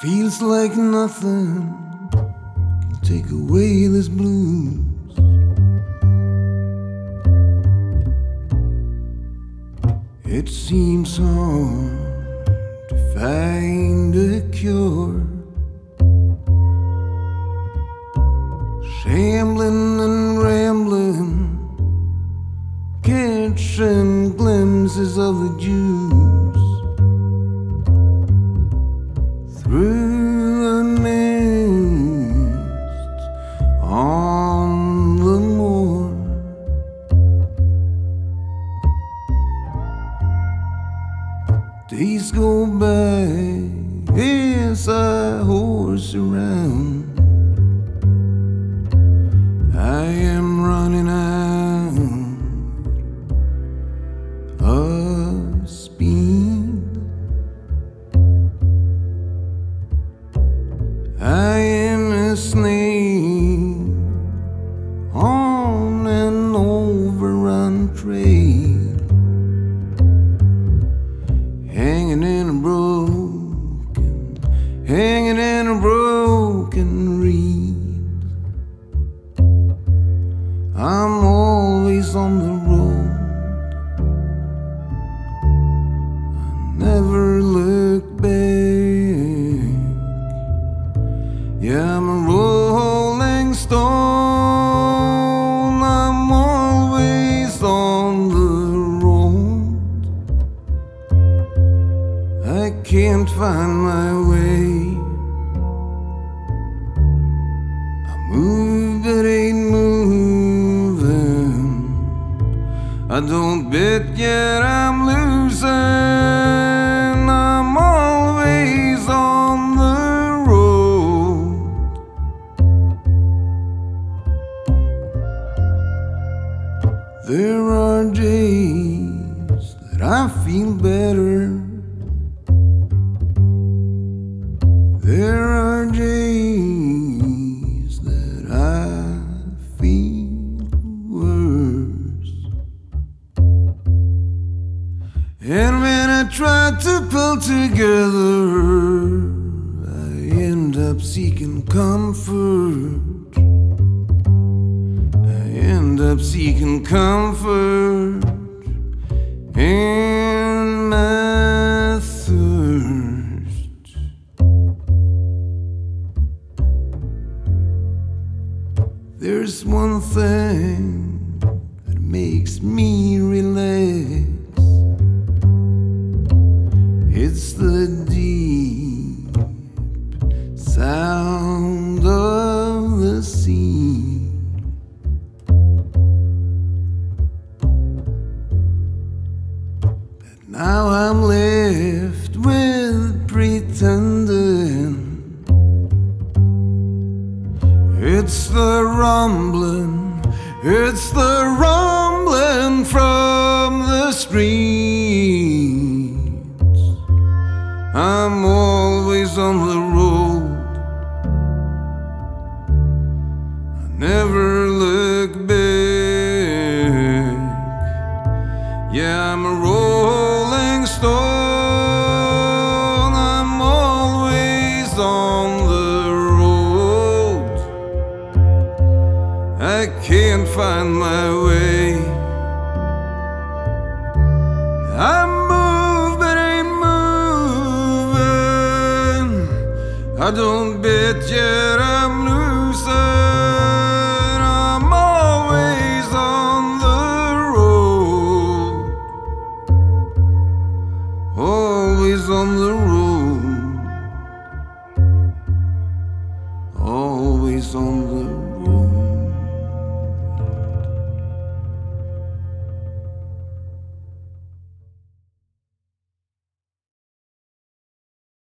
Feels like nothing can take away this blues. It seems hard to find a cure. Shambling and rambling, catching glimpses of the Jews Days go by as I horse around. Hanging in a broken reed. I'm always on the road. I never look back. Yeah, I'm can't find my way. I move but ain't moving. I don't bet yet I'm losing. I'm always on the road. There are days that I feel better. And when I try to pull together, I end up seeking comfort. I end up seeking comfort in my thirst. There's one thing that makes me relax. It's the deep sound of the sea. But now I'm left with pretending. It's the rumbling, it's the rumbling from the streets. On the road. I never look back. Yeah, I'm a rolling stone. I'm always on the road. I can't find my way. Don't bet yet I'm losing. I'm always on the road. Always on the road.